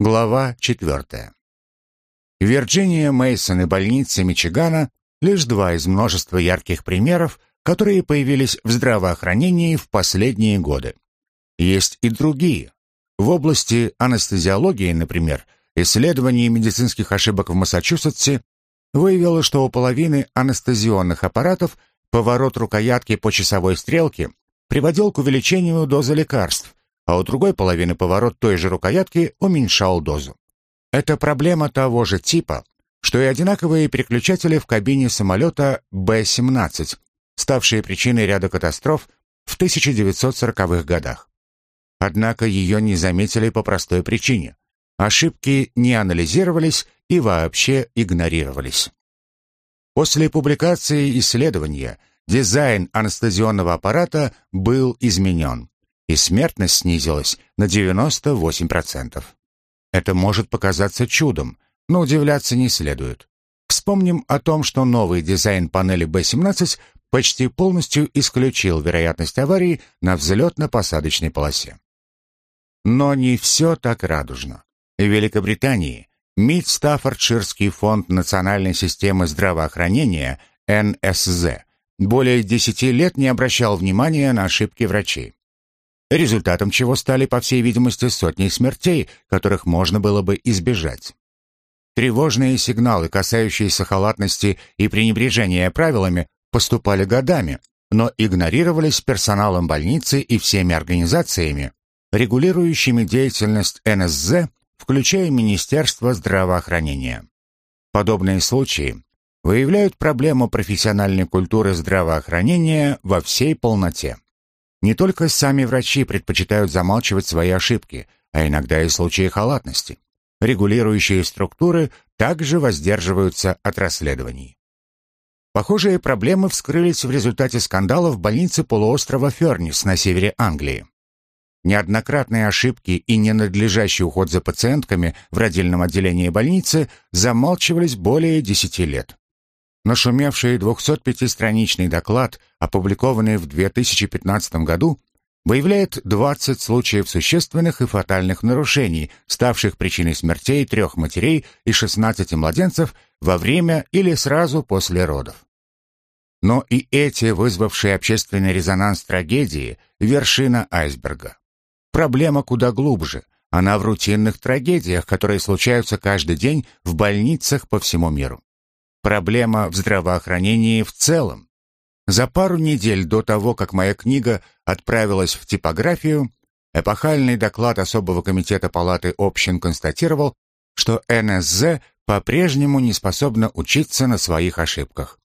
Глава 4. Вирджиния Мейсон и больницы Мичигана лишь два из множества ярких примеров, которые появились в здравоохранении в последние годы. Есть и другие. В области анестезиологии, например, исследование медицинских ошибок в Массачусетсе выявило, что у половины анестезионных аппаратов поворот рукоятки по часовой стрелке приводил к увеличению дозы лекарств, а у другой половины поворот той же рукоятки уменьшал дозу. Это проблема того же типа, что и одинаковые переключатели в кабине самолета Б-17, ставшие причиной ряда катастроф в 1940-х годах. Однако ее не заметили по простой причине. Ошибки не анализировались и вообще игнорировались. После публикации исследования дизайн анестезионного аппарата был изменен и смертность снизилась на 98%. Это может показаться чудом, но удивляться не следует. Вспомним о том, что новый дизайн панели B17 почти полностью исключил вероятность аварии на взлетно-посадочной полосе. Но не все так радужно. В Великобритании МИД Стаффордширский фонд национальной системы здравоохранения НСЗ более 10 лет не обращал внимания на ошибки врачей результатом чего стали, по всей видимости, сотни смертей, которых можно было бы избежать. Тревожные сигналы, касающиеся халатности и пренебрежения правилами, поступали годами, но игнорировались персоналом больницы и всеми организациями, регулирующими деятельность НСЗ, включая Министерство здравоохранения. Подобные случаи выявляют проблему профессиональной культуры здравоохранения во всей полноте. Не только сами врачи предпочитают замалчивать свои ошибки, а иногда и случаи халатности. Регулирующие структуры также воздерживаются от расследований. Похожие проблемы вскрылись в результате скандала в больнице полуострова Фернис на севере Англии. Неоднократные ошибки и ненадлежащий уход за пациентками в родильном отделении больницы замалчивались более 10 лет. Нашумевший 205-страничный доклад, опубликованный в 2015 году, выявляет 20 случаев существенных и фатальных нарушений, ставших причиной смертей трех матерей и 16 младенцев во время или сразу после родов. Но и эти, вызвавшие общественный резонанс трагедии, вершина айсберга. Проблема куда глубже. Она в рутинных трагедиях, которые случаются каждый день в больницах по всему миру проблема в здравоохранении в целом. За пару недель до того, как моя книга отправилась в типографию, эпохальный доклад особого комитета Палаты общин констатировал, что НСЗ по-прежнему не способна учиться на своих ошибках.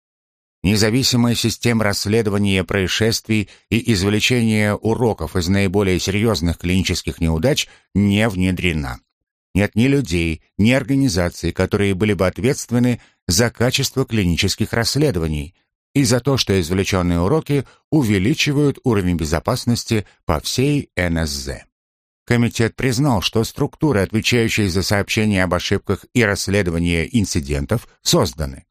Независимая система расследования происшествий и извлечения уроков из наиболее серьезных клинических неудач не внедрена. Нет ни людей, ни организаций, которые были бы ответственны за качество клинических расследований и за то, что извлеченные уроки увеличивают уровень безопасности по всей НСЗ. Комитет признал, что структуры, отвечающие за сообщения об ошибках и расследование инцидентов, созданы.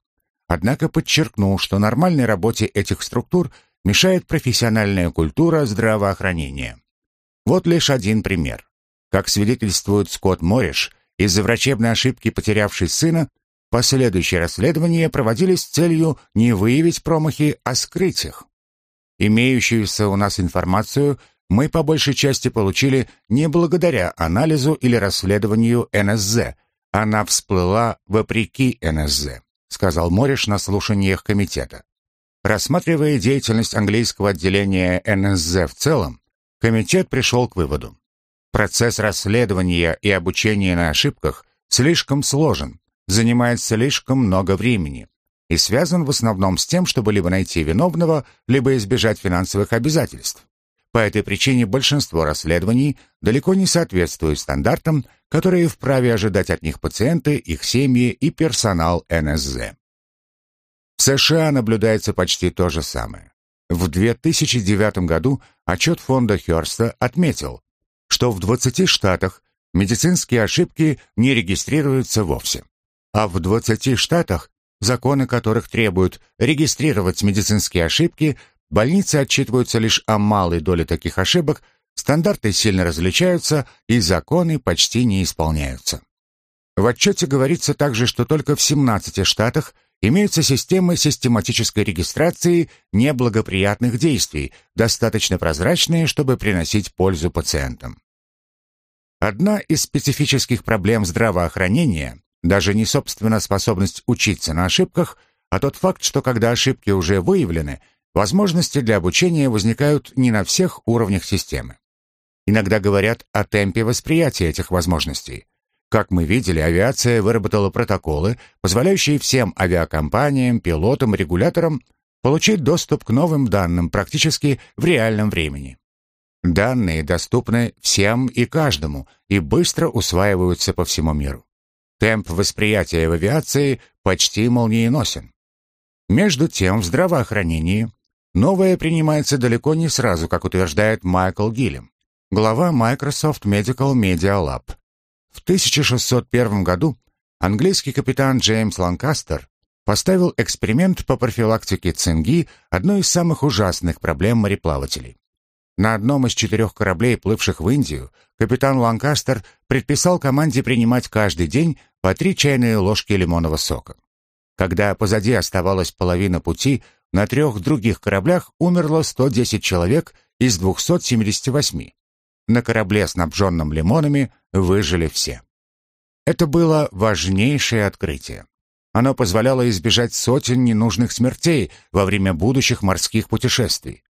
Однако подчеркнул, что нормальной работе этих структур мешает профессиональная культура здравоохранения. Вот лишь один пример. Как свидетельствует Скотт Мориш, из-за врачебной ошибки потерявший сына, Последующие расследования проводились с целью не выявить промахи, а скрыть их. Имеющуюся у нас информацию мы по большей части получили не благодаря анализу или расследованию НСЗ. Она всплыла вопреки НСЗ, сказал Мориш на слушаниях комитета. Рассматривая деятельность английского отделения НСЗ в целом, комитет пришел к выводу. Процесс расследования и обучения на ошибках слишком сложен, занимает слишком много времени и связан в основном с тем, чтобы либо найти виновного, либо избежать финансовых обязательств. По этой причине большинство расследований далеко не соответствуют стандартам, которые вправе ожидать от них пациенты, их семьи и персонал НСЗ. В США наблюдается почти то же самое. В 2009 году отчет фонда Хёрста отметил, что в 20 штатах медицинские ошибки не регистрируются вовсе а в 20 штатах, законы которых требуют регистрировать медицинские ошибки, больницы отчитываются лишь о малой доле таких ошибок, Стандарты сильно различаются, и законы почти не исполняются. В отчете говорится также, что только в 17 штатах имеются системы систематической регистрации неблагоприятных действий, достаточно прозрачные, чтобы приносить пользу пациентам. Одна из специфических проблем здравоохранения даже не собственно способность учиться на ошибках, а тот факт, что когда ошибки уже выявлены, возможности для обучения возникают не на всех уровнях системы. Иногда говорят о темпе восприятия этих возможностей. Как мы видели, авиация выработала протоколы, позволяющие всем авиакомпаниям, пилотам, регуляторам получить доступ к новым данным практически в реальном времени. Данные доступны всем и каждому и быстро усваиваются по всему миру. Темп восприятия в авиации почти молниеносен. Между тем, в здравоохранении новое принимается далеко не сразу, как утверждает Майкл Гиллем глава Microsoft Medical Media Lab. В 1601 году английский капитан Джеймс Ланкастер поставил эксперимент по профилактике цинги, одной из самых ужасных проблем мореплавателей. На одном из четырех кораблей, плывших в Индию, капитан Ланкастер предписал команде принимать каждый день по три чайные ложки лимонного сока. Когда позади оставалась половина пути, на трех других кораблях умерло 110 человек из 278. На корабле, снабженном лимонами, выжили все. Это было важнейшее открытие. Оно позволяло избежать сотен ненужных смертей во время будущих морских путешествий.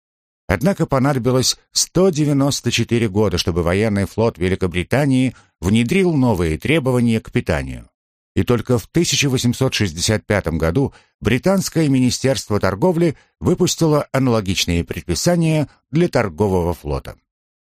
Однако понадобилось 194 года, чтобы военный флот Великобритании внедрил новые требования к питанию. И только в 1865 году британское министерство торговли выпустило аналогичные предписания для торгового флота.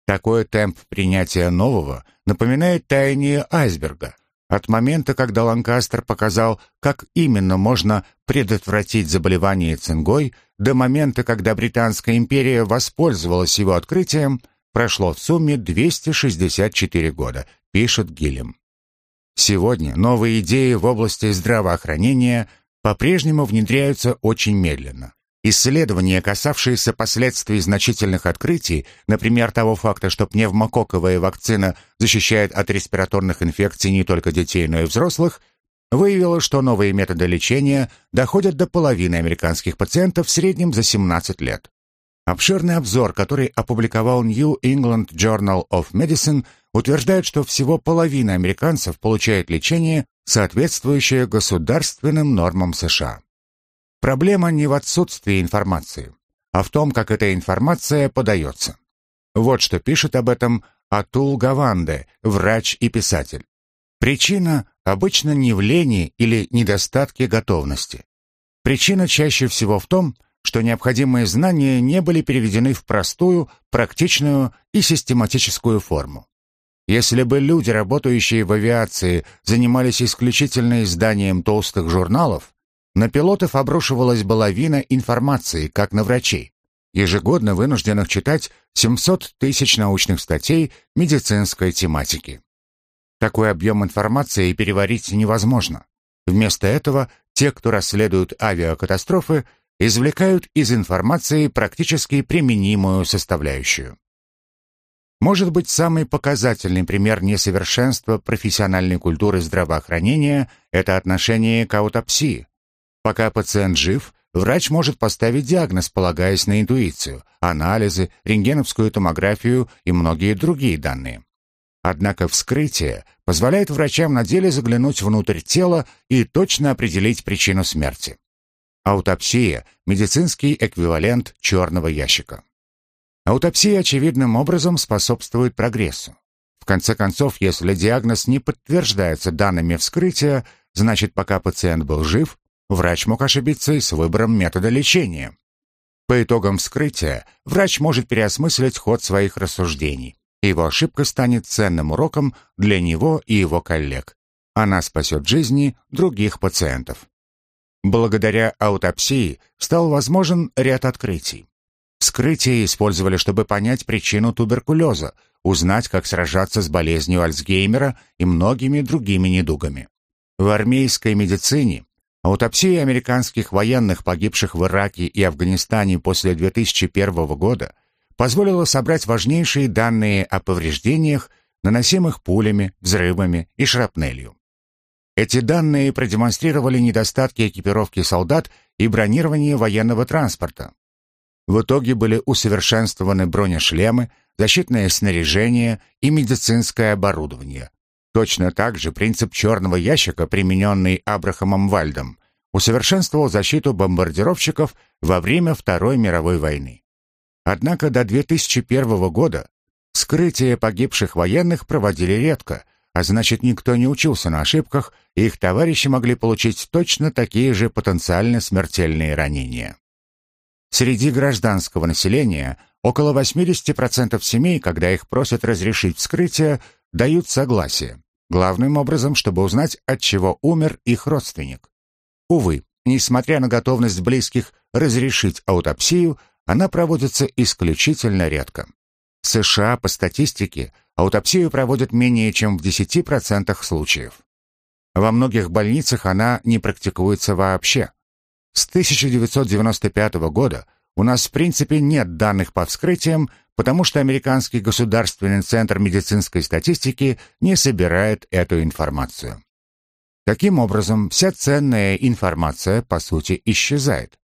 Такой темп принятия нового напоминает таяние айсберга. От момента, когда Ланкастер показал, как именно можно предотвратить заболевание цингой, до момента, когда Британская империя воспользовалась его открытием, прошло в сумме 264 года, пишет Гиллем. Сегодня новые идеи в области здравоохранения по-прежнему внедряются очень медленно. Исследования, касавшиеся последствий значительных открытий, например, того факта, что пневмококковая вакцина защищает от респираторных инфекций не только детей, но и взрослых, выявило, что новые методы лечения доходят до половины американских пациентов в среднем за 17 лет. Обширный обзор, который опубликовал New England Journal of Medicine, утверждает, что всего половина американцев получает лечение, соответствующее государственным нормам США. Проблема не в отсутствии информации, а в том, как эта информация подается. Вот что пишет об этом Атул Гаванде, врач и писатель. Причина обычно не в лени или недостатке готовности. Причина чаще всего в том, что необходимые знания не были переведены в простую, практичную и систематическую форму. Если бы люди, работающие в авиации, занимались исключительно изданием толстых журналов, на пилотов обрушивалась бы лавина информации, как на врачей, ежегодно вынужденных читать 700 тысяч научных статей медицинской тематики. Такой объем информации переварить невозможно. Вместо этого те, кто расследуют авиакатастрофы, извлекают из информации практически применимую составляющую. Может быть, самый показательный пример несовершенства профессиональной культуры здравоохранения – это отношение к аутопсии, Пока пациент жив, врач может поставить диагноз, полагаясь на интуицию, анализы, рентгеновскую томографию и многие другие данные. Однако вскрытие позволяет врачам на деле заглянуть внутрь тела и точно определить причину смерти. Аутопсия – медицинский эквивалент черного ящика. Аутопсия очевидным образом способствует прогрессу. В конце концов, если диагноз не подтверждается данными вскрытия, значит, пока пациент был жив, Врач мог ошибиться и с выбором метода лечения. По итогам вскрытия врач может переосмыслить ход своих рассуждений. Его ошибка станет ценным уроком для него и его коллег. Она спасет жизни других пациентов. Благодаря аутопсии стал возможен ряд открытий. Вскрытие использовали, чтобы понять причину туберкулеза, узнать, как сражаться с болезнью Альцгеймера и многими другими недугами. В армейской медицине Аутопсия американских военных, погибших в Ираке и Афганистане после 2001 года, позволило собрать важнейшие данные о повреждениях, наносимых пулями, взрывами и шрапнелью. Эти данные продемонстрировали недостатки экипировки солдат и бронирования военного транспорта. В итоге были усовершенствованы бронешлемы, защитное снаряжение и медицинское оборудование. Точно так же принцип черного ящика, примененный Абрахамом Вальдом, усовершенствовал защиту бомбардировщиков во время Второй мировой войны. Однако до 2001 года скрытие погибших военных проводили редко, а значит никто не учился на ошибках, и их товарищи могли получить точно такие же потенциально смертельные ранения. Среди гражданского населения около 80% семей, когда их просят разрешить вскрытие, дают согласие, главным образом, чтобы узнать, от чего умер их родственник. Увы, несмотря на готовность близких разрешить аутопсию, она проводится исключительно редко. В США, по статистике, аутопсию проводят менее чем в 10% случаев. Во многих больницах она не практикуется вообще. С 1995 года у нас в принципе нет данных по вскрытиям, потому что Американский государственный центр медицинской статистики не собирает эту информацию. Таким образом, вся ценная информация, по сути, исчезает.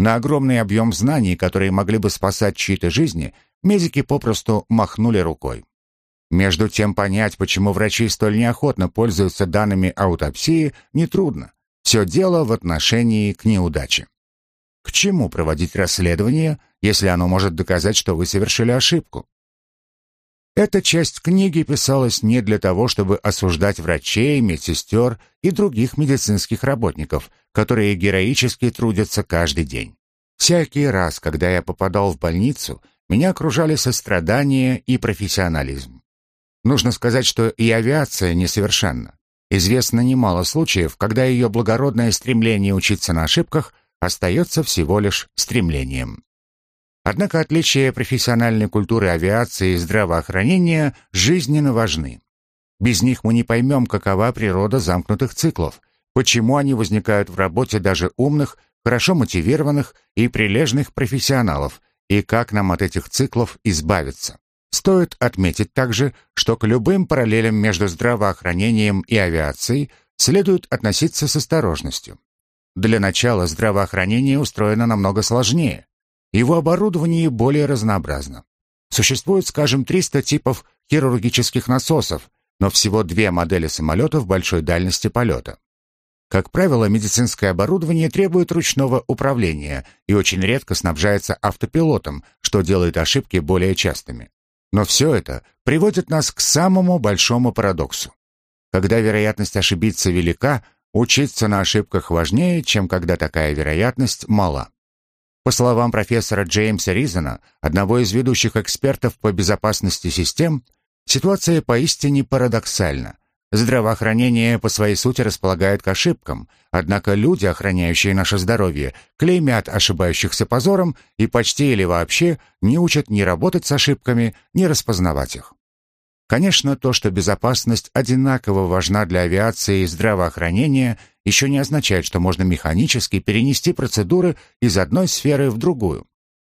На огромный объем знаний, которые могли бы спасать чьи-то жизни, медики попросту махнули рукой. Между тем, понять, почему врачи столь неохотно пользуются данными аутопсии, нетрудно. Все дело в отношении к неудаче. К чему проводить расследование, если оно может доказать, что вы совершили ошибку? Эта часть книги писалась не для того, чтобы осуждать врачей, медсестер и других медицинских работников, которые героически трудятся каждый день. Всякий раз, когда я попадал в больницу, меня окружали сострадание и профессионализм. Нужно сказать, что и авиация несовершенна. Известно немало случаев, когда ее благородное стремление учиться на ошибках остается всего лишь стремлением. Однако отличия профессиональной культуры авиации и здравоохранения жизненно важны. Без них мы не поймем, какова природа замкнутых циклов, почему они возникают в работе даже умных, хорошо мотивированных и прилежных профессионалов, и как нам от этих циклов избавиться. Стоит отметить также, что к любым параллелям между здравоохранением и авиацией следует относиться с осторожностью. Для начала здравоохранение устроено намного сложнее. Его оборудование более разнообразно. Существует, скажем, 300 типов хирургических насосов, но всего две модели самолетов большой дальности полета. Как правило, медицинское оборудование требует ручного управления и очень редко снабжается автопилотом, что делает ошибки более частыми. Но все это приводит нас к самому большому парадоксу. Когда вероятность ошибиться велика, учиться на ошибках важнее, чем когда такая вероятность мала. По словам профессора Джеймса Ризена, одного из ведущих экспертов по безопасности систем, ситуация поистине парадоксальна. Здравоохранение по своей сути располагает к ошибкам, однако люди, охраняющие наше здоровье, клеймят ошибающихся позором и почти или вообще не учат ни работать с ошибками, ни распознавать их. Конечно, то, что безопасность одинаково важна для авиации и здравоохранения, еще не означает, что можно механически перенести процедуры из одной сферы в другую.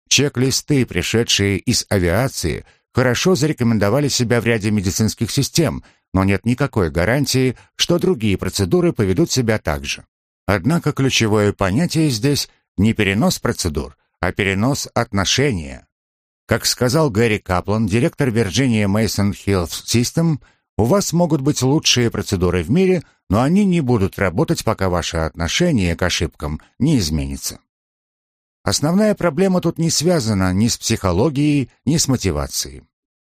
Чек-листы, пришедшие из авиации, хорошо зарекомендовали себя в ряде медицинских систем, но нет никакой гарантии, что другие процедуры поведут себя так же. Однако ключевое понятие здесь не перенос процедур, а перенос отношения. Как сказал Гэри Каплан, директор Virginia Mason Health System, у вас могут быть лучшие процедуры в мире, но они не будут работать, пока ваше отношение к ошибкам не изменится. Основная проблема тут не связана ни с психологией, ни с мотивацией.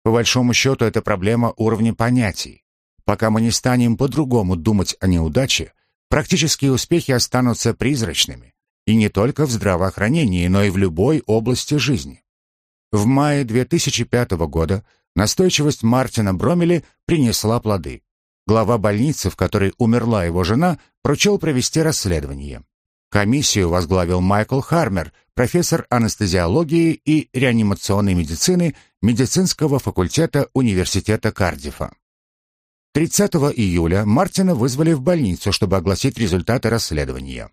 По большому счету, это проблема уровня понятий. Пока мы не станем по-другому думать о неудаче, практические успехи останутся призрачными. И не только в здравоохранении, но и в любой области жизни. В мае 2005 года настойчивость Мартина Бромели принесла плоды. Глава больницы, в которой умерла его жена, поручил провести расследование. Комиссию возглавил Майкл Хармер, профессор анестезиологии и реанимационной медицины медицинского факультета Университета Кардифа. 30 июля Мартина вызвали в больницу, чтобы огласить результаты расследования.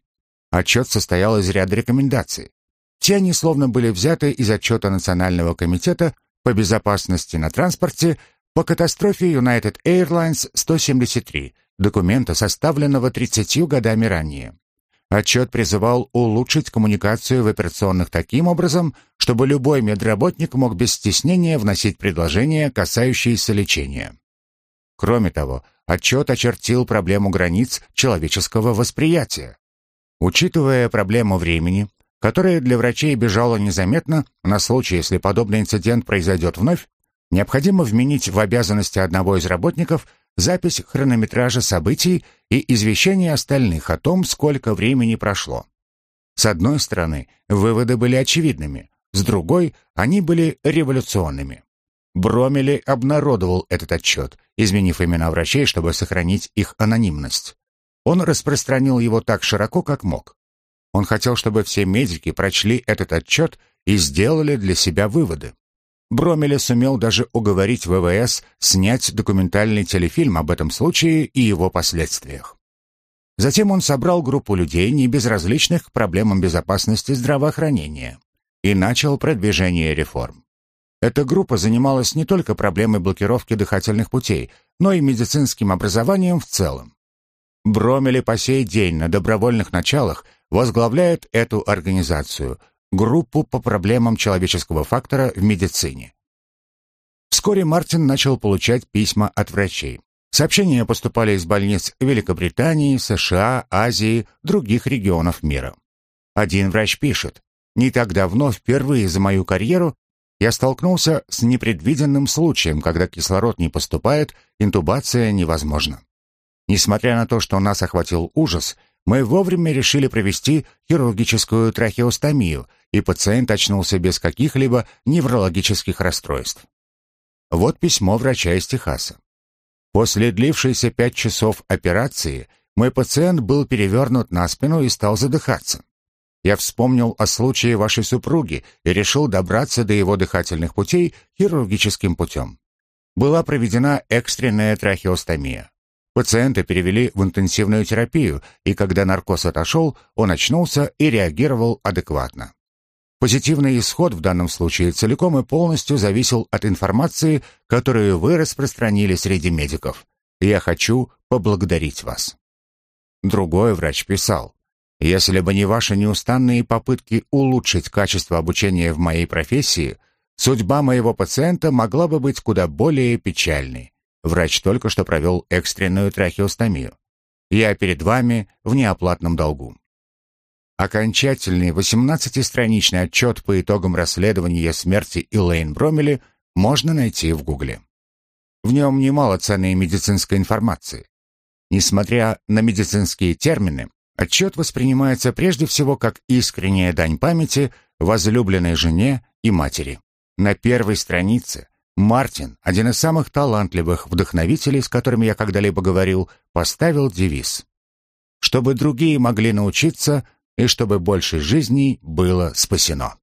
Отчет состоял из ряда рекомендаций. Те они словно были взяты из отчета Национального комитета по безопасности на транспорте по катастрофе United Airlines 173, документа, составленного 30 годами ранее. Отчет призывал улучшить коммуникацию в операционных таким образом, чтобы любой медработник мог без стеснения вносить предложения, касающиеся лечения. Кроме того, отчет очертил проблему границ человеческого восприятия. Учитывая проблему времени, которая для врачей бежала незаметно на случай, если подобный инцидент произойдет вновь, необходимо вменить в обязанности одного из работников запись хронометража событий и извещение остальных о том, сколько времени прошло. С одной стороны, выводы были очевидными, с другой, они были революционными. Бромели обнародовал этот отчет, изменив имена врачей, чтобы сохранить их анонимность. Он распространил его так широко, как мог. Он хотел, чтобы все медики прочли этот отчет и сделали для себя выводы. Бромеле сумел даже уговорить ВВС снять документальный телефильм об этом случае и его последствиях. Затем он собрал группу людей, не безразличных к проблемам безопасности здравоохранения, и начал продвижение реформ. Эта группа занималась не только проблемой блокировки дыхательных путей, но и медицинским образованием в целом. Бромели по сей день на добровольных началах возглавляет эту организацию, группу по проблемам человеческого фактора в медицине. Вскоре Мартин начал получать письма от врачей. Сообщения поступали из больниц Великобритании, США, Азии, других регионов мира. Один врач пишет, «Не так давно, впервые за мою карьеру, я столкнулся с непредвиденным случаем, когда кислород не поступает, интубация невозможна. Несмотря на то, что нас охватил ужас, мы вовремя решили провести хирургическую трахеостомию, и пациент очнулся без каких-либо неврологических расстройств. Вот письмо врача из Техаса. После длившейся пять часов операции мой пациент был перевернут на спину и стал задыхаться. Я вспомнил о случае вашей супруги и решил добраться до его дыхательных путей хирургическим путем. Была проведена экстренная трахеостомия. Пациента перевели в интенсивную терапию, и когда наркоз отошел, он очнулся и реагировал адекватно. Позитивный исход в данном случае целиком и полностью зависел от информации, которую вы распространили среди медиков. Я хочу поблагодарить вас. Другой врач писал, если бы не ваши неустанные попытки улучшить качество обучения в моей профессии, судьба моего пациента могла бы быть куда более печальной. Врач только что провел экстренную трахеостомию. Я перед вами в неоплатном долгу. Окончательный 18-страничный отчет по итогам расследования смерти Элейн Бромели можно найти в Гугле. В нем немало ценной медицинской информации. Несмотря на медицинские термины, отчет воспринимается прежде всего как искренняя дань памяти возлюбленной жене и матери. На первой странице Мартин, один из самых талантливых вдохновителей, с которыми я когда-либо говорил, поставил девиз. Чтобы другие могли научиться – и чтобы больше жизней было спасено.